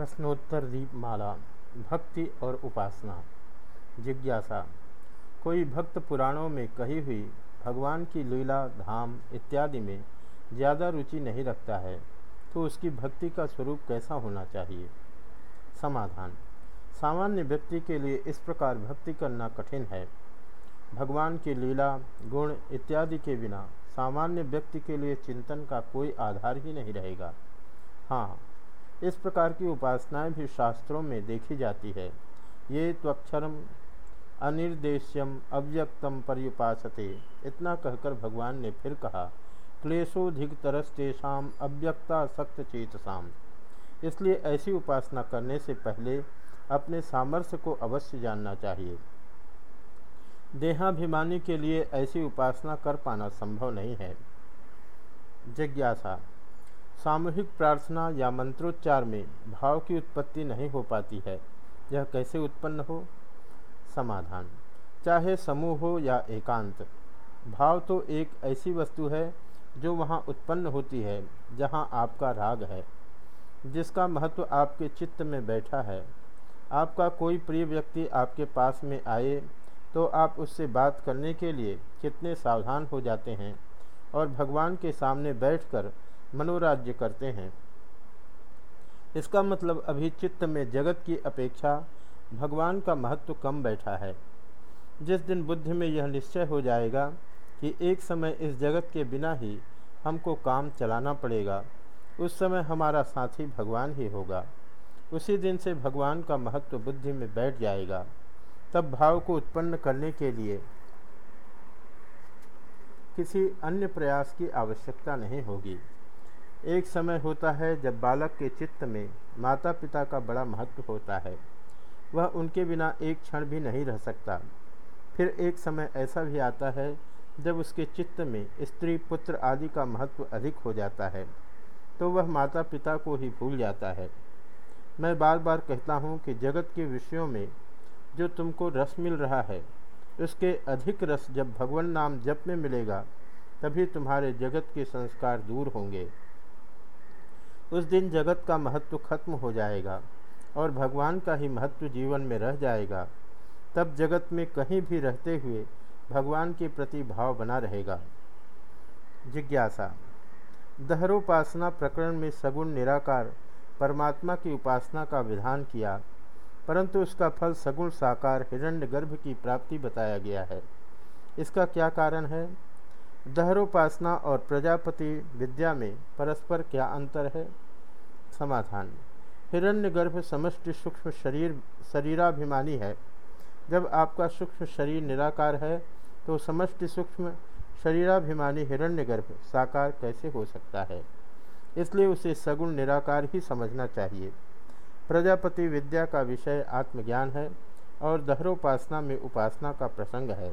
प्रश्नोत्तर दीपमाला भक्ति और उपासना। जिज्ञासा, कोई भक्त पुराणों में कही हुई भगवान की लीला, धाम इत्यादि में ज़्यादा रुचि नहीं रखता है तो उसकी भक्ति का स्वरूप कैसा होना चाहिए? समाधान, सामान्य व्यक्ति के लिए इस प्रकार भक्ति करना कठिन है। भगवान की लीला, गुण इत्यादि के बिना सामान्य व्यक्ति के लिए चिंतन का कोई आधार ही नहीं रहेगा। हाँ इस प्रकार की उपासनाएँ भी शास्त्रों में देखी जाती है। ये त्वक्षरम अनिर्देश्यम अव्यक्तम पर्युपासते। इतना कहकर भगवान ने फिर कहा क्लेशोधिक तरस्तेषाम अव्यक्ता सक्त चेतसाम इसलिए ऐसी उपासना करने से पहले अपने सामर्थ्य को अवश्य जानना चाहिए। देहाभिमानी के लिए ऐसी उपासना कर पाना संभव नहीं है। जिज्ञासा सामूहिक प्रार्थना या मंत्रोच्चार में भाव की उत्पत्ति नहीं हो पाती है। यह कैसे उत्पन्न हो? समाधान। चाहे समूह हो या एकांत, भाव तो एक ऐसी वस्तु है जो वहाँ उत्पन्न होती है, जहाँ आपका राग है, जिसका महत्व आपके चित्त में बैठा है। आपका कोई प्रिय व्यक्ति आपके पास में आए तो आप उससे बात करने के लिए कितने सावधान हो जाते हैं और भगवान के सामने बैठकर मनोराज्य करते हैं। इसका मतलब अभी चित्त में जगत की अपेक्षा भगवान का महत्व कम बैठा है। जिस दिन बुद्धि में यह निश्चय हो जाएगा कि एक समय इस जगत के बिना ही हमको काम चलाना पड़ेगा, उस समय हमारा साथी भगवान ही होगा। उसी दिन से भगवान का महत्व बुद्धि में बैठ जाएगा। तब भाव को उत्पन्न करने के लिए किसी अन्य प्रयास की आवश्यकता नहीं होगी। एक समय होता है जब बालक के चित्त में माता पिता का बड़ा महत्व होता है। वह उनके बिना एक क्षण भी नहीं रह सकता। फिर एक समय ऐसा भी आता है जब उसके चित्त में स्त्री, पुत्र आदि का महत्व अधिक हो जाता है तो वह माता पिता को ही भूल जाता है। मैं बार बार कहता हूँ कि जगत के विषयों में जो तुमको रस मिल रहा है, उसके अधिक रस जब भगवान नाम जप में मिलेगा, तभी तुम्हारे जगत के संस्कार दूर होंगे। उस दिन जगत का महत्व खत्म हो जाएगा और भगवान का ही महत्व जीवन में रह जाएगा। तब जगत में कहीं भी रहते हुए भगवान के प्रति भाव बना रहेगा। जिज्ञासा। दहरोपासना प्रकरण में सगुण निराकार परमात्मा की उपासना का विधान किया, परंतु उसका फल सगुण साकार हिरण्य गर्भ की प्राप्ति बताया गया है। इसका क्या कारण है? दहरोपासना और प्रजापति विद्या में परस्पर क्या अंतर है? समाधान। हिरण्यगर्भ समष्टि सूक्ष्म शरीर, शरीराभिमानी है। जब आपका सूक्ष्म शरीर निराकार है तो समष्टि सूक्ष्म शरीराभिमानी हिरण्यगर्भ साकार कैसे हो सकता है? इसलिए उसे सगुण निराकार ही समझना चाहिए। प्रजापति विद्या का विषय आत्मज्ञान है और दहरोपासना में उपासना का प्रसंग है।